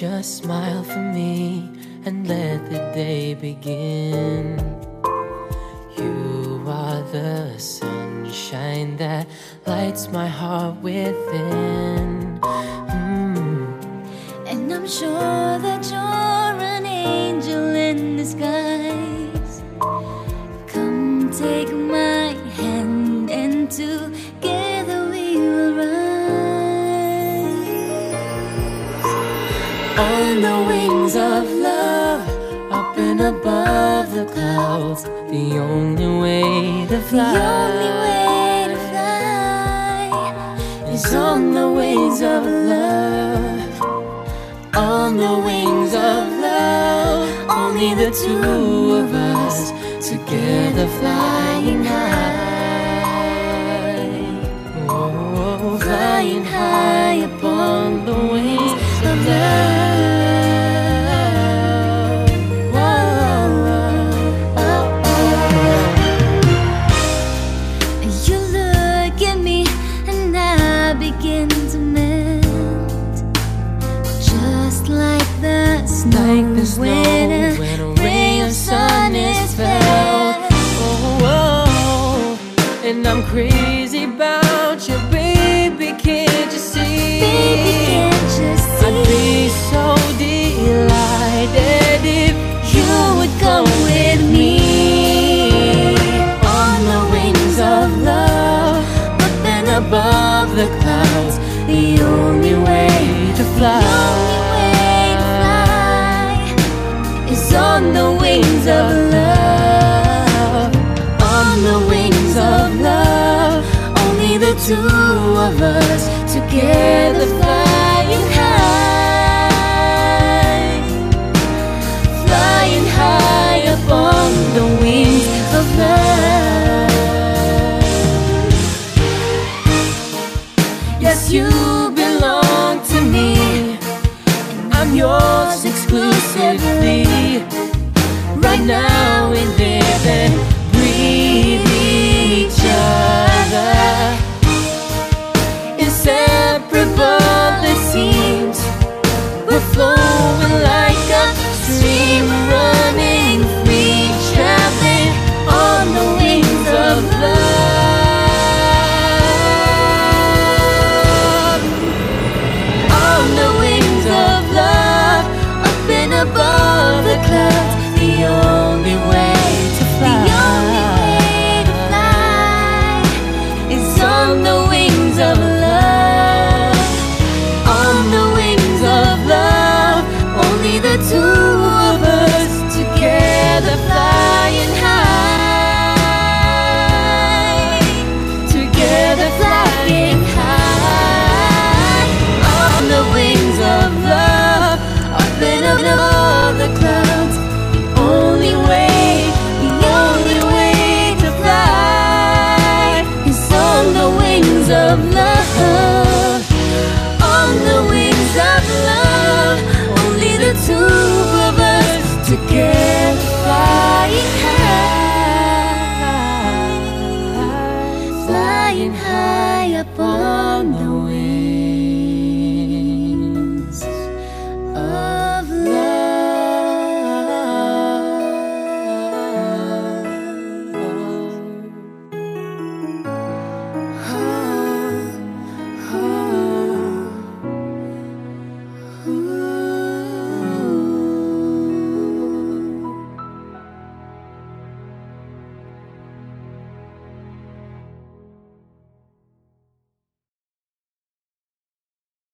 Just smile for me and let the day begin. You are the sunshine that lights my heart within. Mm. And I'm sure that you're an angel in disguise. Come take my hand and together On the wings of love, up and above the clouds, the only way to fly. The only way to fly is on the wings of love. On the wings of love, only the two of us together flying Like the snow when a ray of sun is felt Oh, oh, and I'm crazy about you, baby. Can't you see? Baby, can't you I'd be so delighted if you would go with me on the wings of love, Up and above the clouds, the only way to fly on the wings of love. on the wings of love. Only the two of us together flying high, flying high upon the wings of love. Yes, you belong to me, and I'm yours exclusively. Right now we live and breathe